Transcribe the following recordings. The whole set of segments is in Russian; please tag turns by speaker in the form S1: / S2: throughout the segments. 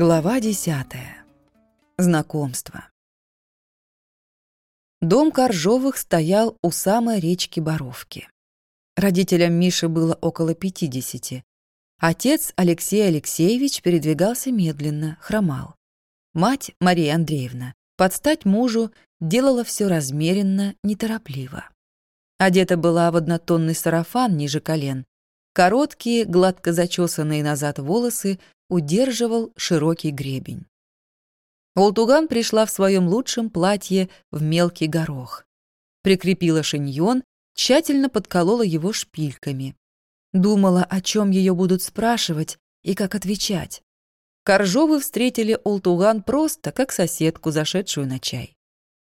S1: Глава десятая. Знакомство. Дом Коржовых стоял у самой речки Боровки. Родителям Миши было около пятидесяти. Отец Алексей Алексеевич передвигался медленно, хромал. Мать Мария Андреевна, под стать мужу, делала все размеренно, неторопливо. Одета была в однотонный сарафан ниже колен. Короткие, гладко зачесанные назад волосы удерживал широкий гребень. Олтуган пришла в своем лучшем платье в мелкий горох. Прикрепила шиньон, тщательно подколола его шпильками. Думала, о чем ее будут спрашивать и как отвечать. Коржовы встретили Олтуган просто, как соседку, зашедшую на чай.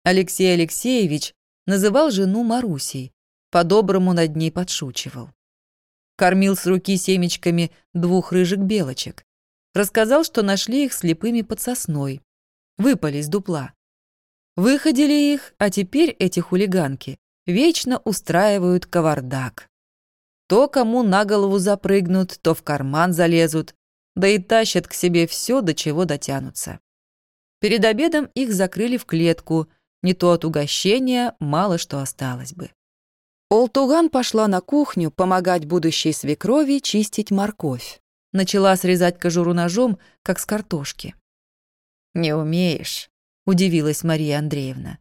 S1: Алексей Алексеевич называл жену Марусей, по-доброму над ней подшучивал. Кормил с руки семечками двух рыжих белочек. Рассказал, что нашли их слепыми под сосной. Выпали с дупла. Выходили их, а теперь эти хулиганки вечно устраивают кавардак. То кому на голову запрыгнут, то в карман залезут, да и тащат к себе все, до чего дотянутся. Перед обедом их закрыли в клетку, не то от угощения мало что осталось бы. Олтуган пошла на кухню помогать будущей свекрови чистить морковь. Начала срезать кожуру ножом, как с картошки. «Не умеешь», — удивилась Мария Андреевна.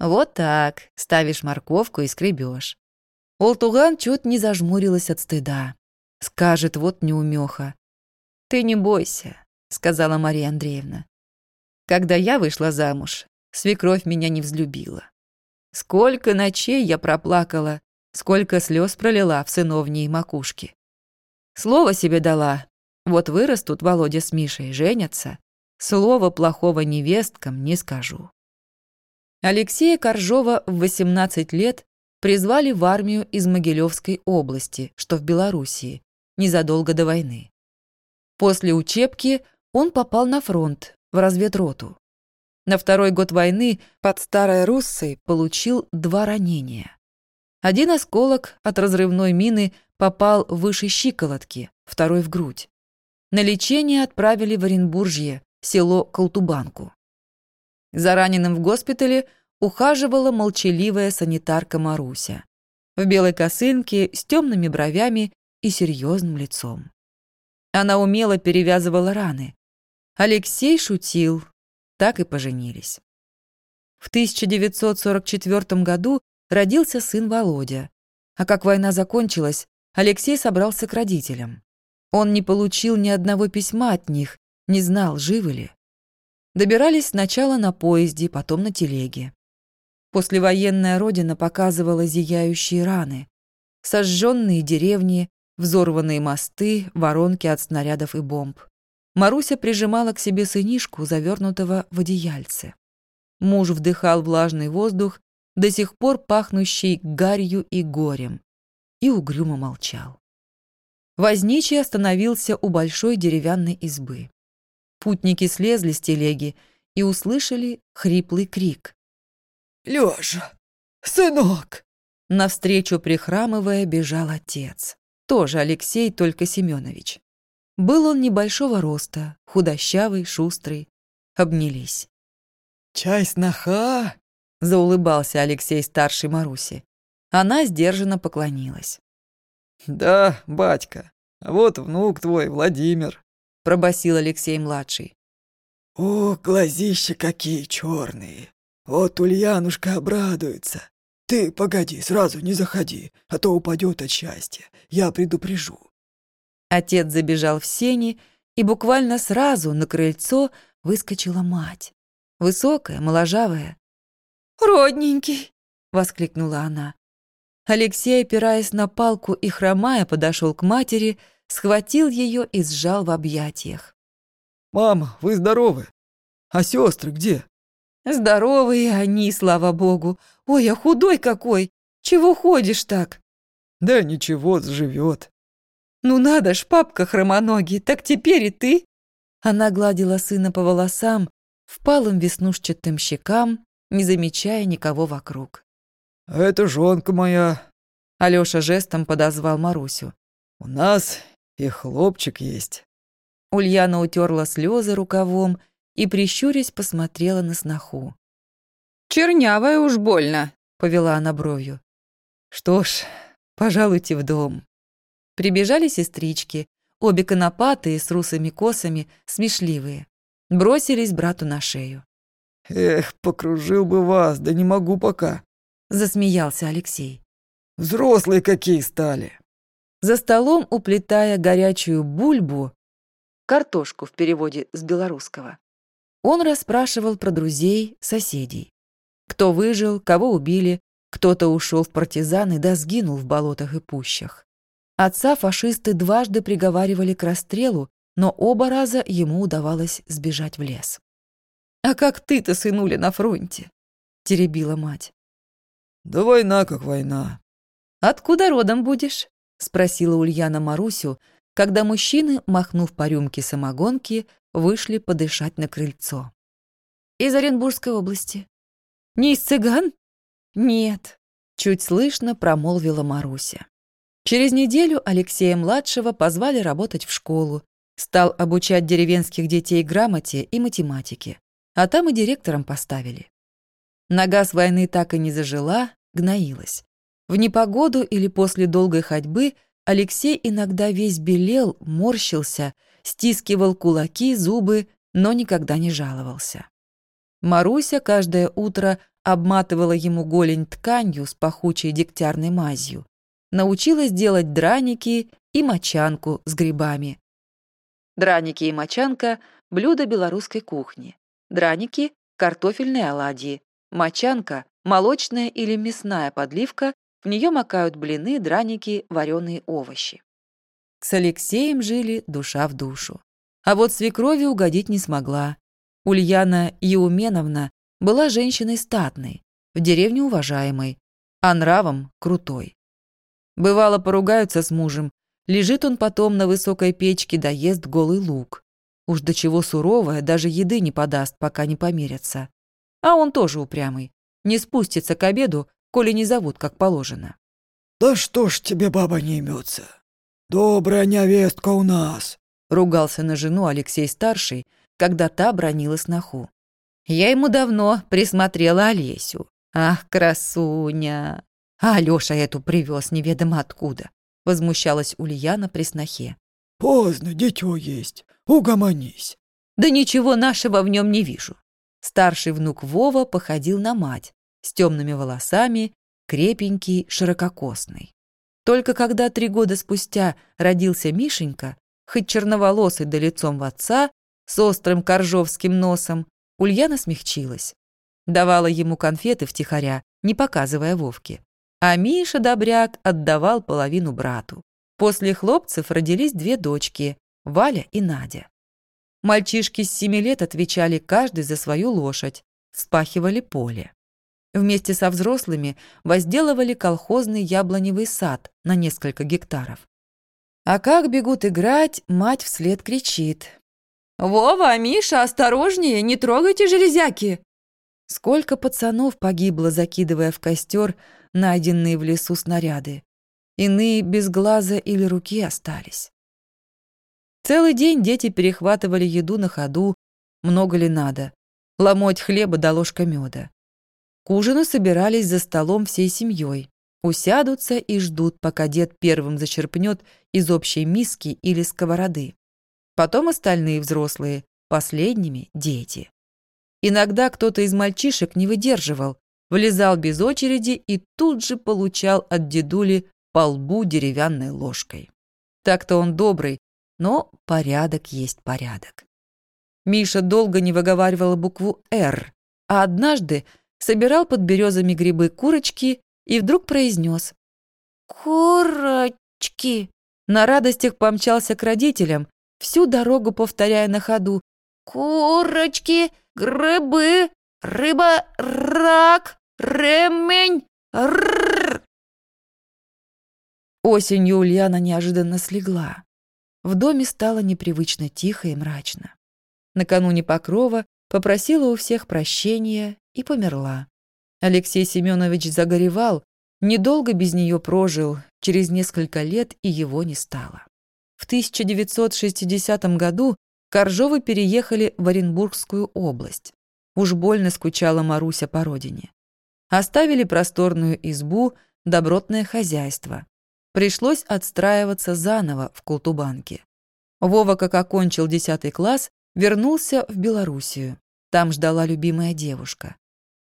S1: «Вот так, ставишь морковку и скребешь». Олтуган чуть не зажмурилась от стыда. Скажет, вот неумеха. «Ты не бойся», — сказала Мария Андреевна. «Когда я вышла замуж, свекровь меня не взлюбила. Сколько ночей я проплакала, сколько слез пролила в сыновней макушке. Слово себе дала. Вот вырастут Володя с Мишей, женятся. Слова плохого невесткам не скажу. Алексея Коржова в 18 лет призвали в армию из Могилевской области, что в Белоруссии, незадолго до войны. После учебки он попал на фронт, в разведроту. На второй год войны под Старой Руссой получил два ранения. Один осколок от разрывной мины попал выше щиколотки, второй в грудь. На лечение отправили в Оренбуржье, село Колтубанку. За раненым в госпитале ухаживала молчаливая санитарка Маруся. В белой косынке, с темными бровями и серьезным лицом. Она умело перевязывала раны. Алексей шутил, так и поженились. В 1944 году родился сын Володя, а как война закончилась, Алексей собрался к родителям. Он не получил ни одного письма от них, не знал, живы ли. Добирались сначала на поезде, потом на телеге. Послевоенная родина показывала зияющие раны, сожженные деревни, взорванные мосты, воронки от снарядов и бомб. Маруся прижимала к себе сынишку, завернутого в одеяльце. Муж вдыхал влажный воздух, до сих пор пахнущий гарью и горем, и угрюмо молчал. Возничий остановился у большой деревянной избы. Путники слезли с телеги и услышали хриплый крик.
S2: «Лёша! Сынок!»
S1: Навстречу, прихрамывая, бежал отец. Тоже Алексей, только Семенович. Был он небольшого роста, худощавый, шустрый. Обнялись.
S2: «Чай сноха!»
S1: — заулыбался Алексей старший Маруси. Она сдержанно поклонилась.
S2: «Да, батька, вот внук твой, Владимир», —
S1: пробасил Алексей-младший.
S2: «О, глазища какие черные! Вот Ульянушка обрадуется. Ты погоди, сразу не заходи, а то упадет от счастья. Я предупрежу.
S1: Отец забежал в сени, и буквально сразу на крыльцо выскочила мать. Высокая, моложавая. «Родненький!» — воскликнула она. Алексей, опираясь на палку и хромая, подошел к матери, схватил ее и сжал в объятиях.
S2: «Мама, вы здоровы? А сестры где?»
S1: «Здоровые они, слава богу. Ой, а худой какой! Чего ходишь так?»
S2: «Да ничего, заживет.
S1: «Ну надо ж, папка хромоногий, так теперь и ты!» Она гладила сына по волосам, впалым веснушчатым щекам, не замечая никого вокруг.
S2: «А это жонка моя!»
S1: Алёша жестом подозвал Марусю.
S2: «У нас и хлопчик есть».
S1: Ульяна утерла слезы рукавом и, прищурясь, посмотрела на сноху. «Чернявая уж больно», — повела она бровью. «Что ж, пожалуйте в дом». Прибежали сестрички, обе конопатые, с русыми косами, смешливые. Бросились брату на шею.
S2: «Эх, покружил бы вас, да не могу пока», —
S1: засмеялся Алексей.
S2: «Взрослые какие стали».
S1: За столом, уплетая горячую бульбу, картошку в переводе с белорусского, он расспрашивал про друзей, соседей. Кто выжил, кого убили, кто-то ушел в партизаны да сгинул в болотах и пущах. Отца фашисты дважды приговаривали к расстрелу, но оба раза ему удавалось сбежать в лес. «А как ты-то, сынуля, на фронте?» — теребила мать.
S2: «Да война как война».
S1: «Откуда родом будешь?» — спросила Ульяна Марусю, когда мужчины, махнув по рюмке самогонки, вышли подышать на крыльцо. «Из Оренбургской области». «Не из цыган?» «Нет», — чуть слышно промолвила Маруся. Через неделю Алексея-младшего позвали работать в школу, стал обучать деревенских детей грамоте и математике, а там и директором поставили. Нога с войны так и не зажила, гноилась. В непогоду или после долгой ходьбы Алексей иногда весь белел, морщился, стискивал кулаки, зубы, но никогда не жаловался. Маруся каждое утро обматывала ему голень тканью с пахучей дегтярной мазью. Научилась делать драники и мочанку с грибами. Драники и мочанка – блюдо белорусской кухни. Драники – картофельные оладьи. Мочанка – молочная или мясная подливка, в нее макают блины, драники, вареные овощи. С Алексеем жили душа в душу. А вот свекрови угодить не смогла. Ульяна Еуменовна была женщиной статной, в деревне уважаемой, а нравом крутой. Бывало, поругаются с мужем, лежит он потом на высокой печке да ест голый лук. Уж до чего суровая, даже еды не подаст, пока не помирятся. А он тоже упрямый, не спустится к обеду, коли не зовут, как положено.
S2: «Да что ж тебе баба не имется? Добрая невестка у нас!»
S1: Ругался на жену Алексей-старший, когда та бронила сноху. Я ему давно присмотрела Олесю. Ах, красуня! А Алёша эту привез неведомо откуда. Возмущалась Ульяна при снохе.
S2: Поздно, дитё есть. Угомонись.
S1: Да ничего нашего в нем не вижу. Старший внук Вова походил на мать, с темными волосами, крепенький, ширококосный. Только когда три года спустя родился Мишенька, хоть черноволосый да лицом в отца, с острым коржовским носом, Ульяна смягчилась. Давала ему конфеты втихаря, не показывая Вовке. А Миша Добряк отдавал половину брату. После хлопцев родились две дочки – Валя и Надя. Мальчишки с семи лет отвечали каждый за свою лошадь, спахивали поле. Вместе со взрослыми возделывали колхозный яблоневый сад на несколько гектаров. А как бегут играть, мать вслед кричит. «Вова, Миша, осторожнее, не трогайте железяки!» Сколько пацанов погибло, закидывая в костер найденные в лесу снаряды. Иные без глаза или руки остались. Целый день дети перехватывали еду на ходу, много ли надо, ломоть хлеба да ложка меда. К ужину собирались за столом всей семьей, усядутся и ждут, пока дед первым зачерпнет из общей миски или сковороды. Потом остальные взрослые, последними – дети. Иногда кто-то из мальчишек не выдерживал, влезал без очереди и тут же получал от дедули по лбу деревянной ложкой. Так-то он добрый, но порядок есть порядок. Миша долго не выговаривал букву «Р», а однажды собирал под березами грибы курочки и вдруг произнес «Курочки». На радостях помчался к родителям, всю дорогу повторяя на ходу «Курочки, грибы, рыба, рак, ремень, рррр». Осенью Ульяна неожиданно слегла. В доме стало непривычно тихо и мрачно. Накануне Покрова попросила у всех прощения и померла. Алексей Семенович загоревал, недолго без нее прожил, через несколько лет и его не стало. В 1960 году Коржовы переехали в Оренбургскую область. Уж больно скучала Маруся по родине. Оставили просторную избу, добротное хозяйство. Пришлось отстраиваться заново в Култубанке. Вова, как окончил 10 класс, вернулся в Белоруссию. Там ждала любимая девушка.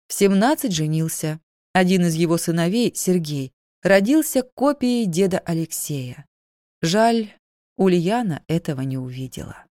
S1: В 17 женился. Один из его сыновей, Сергей, родился копией деда Алексея. Жаль, Ульяна этого не увидела.